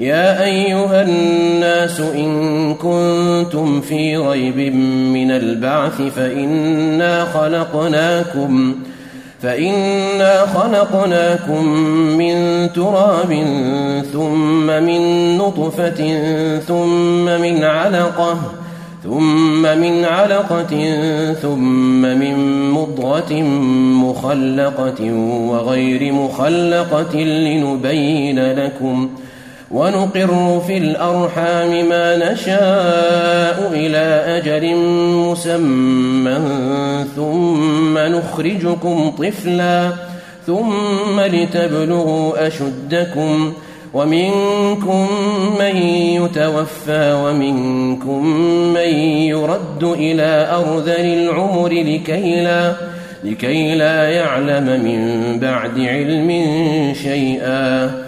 يا أيها الناس إن كنتم في ريب من البعث فإنا خلقناكم فإنا خلقناكم من تراب ثم من نطفة ثم من علقة ثم من علقة ثم من مضغة مخلقة وغير مخلقة لنبين لكم ۖ ونقر في الأرحام ما نشاء إلى أجل مسمى ثم نخرجكم طفلا ثم لتبلغوا أشدكم ومنكم من يتوفى ومنكم من يرد إلى أرذل العمر لكي لا لكي لا يعلم من بعد علم شيئا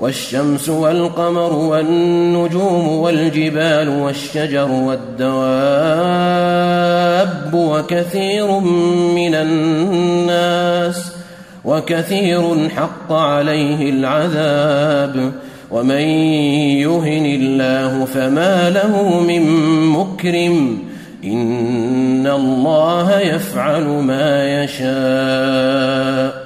والشمس والقمر والنجوم والجبال والشجر والدواب وكثير من الناس وكثير حق عليه العذاب ومن يهن الله فما له من مكرم إن الله يفعل ما يشاء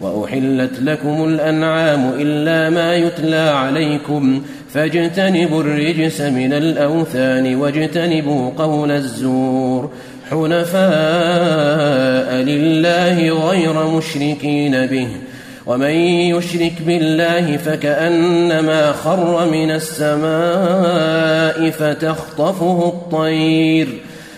وأحلت لكم الأنعام إلا ما يتلى عليكم فاجتنبوا الرجس من الأوثان واجتنبوا قول الزور حنفاء لله غير مشركين به ومن يشرك بالله فكأنما خر من السماء فتخطفه الطير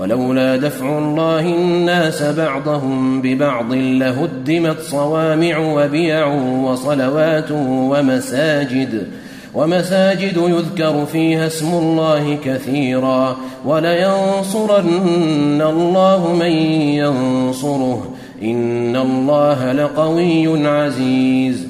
ولولا دفع الله الناس بعضهم ببعض لهدمت صوامع وبيع وصلوات ومساجد ومساجد يذكر فيها اسم الله كثيرا ولينصرن الله من ينصره. إن الله لقوي عزيز.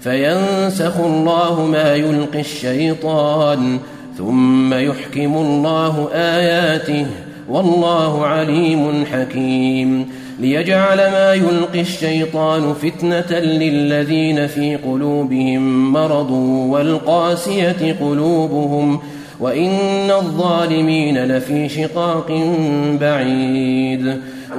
فينسخ الله ما يلقي الشيطان ثم يحكم الله آياته والله عليم حكيم. ليجعل ما يلقي الشيطان فتنة للذين في قلوبهم مرض والقاسية قلوبهم وإن الظالمين لفي شقاق بعيد.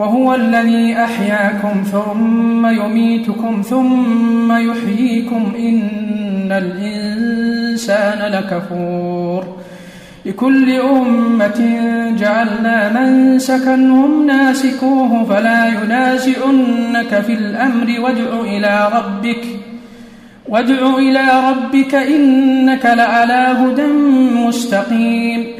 وهو الذي أحياكم ثم يميتكم ثم يحييكم إن الإنسان لكفور لكل أمة جعلنا من سكنهم ناسكوه فلا ينازعنك في الأمر وادع إلى ربك وادع إلى ربك إنك لعلى هدى مستقيم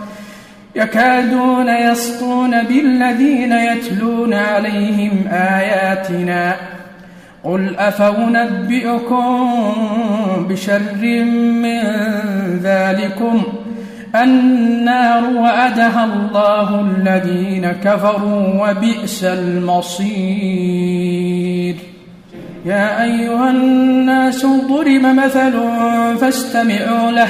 يكادون يسطون بالذين يتلون عليهم آياتنا قل أفأنبئكم بشر من ذلكم ۖ النار وعدها الله الذين كفروا وبئس المصير. يا أيها الناس ضرب مثل فاستمعوا له.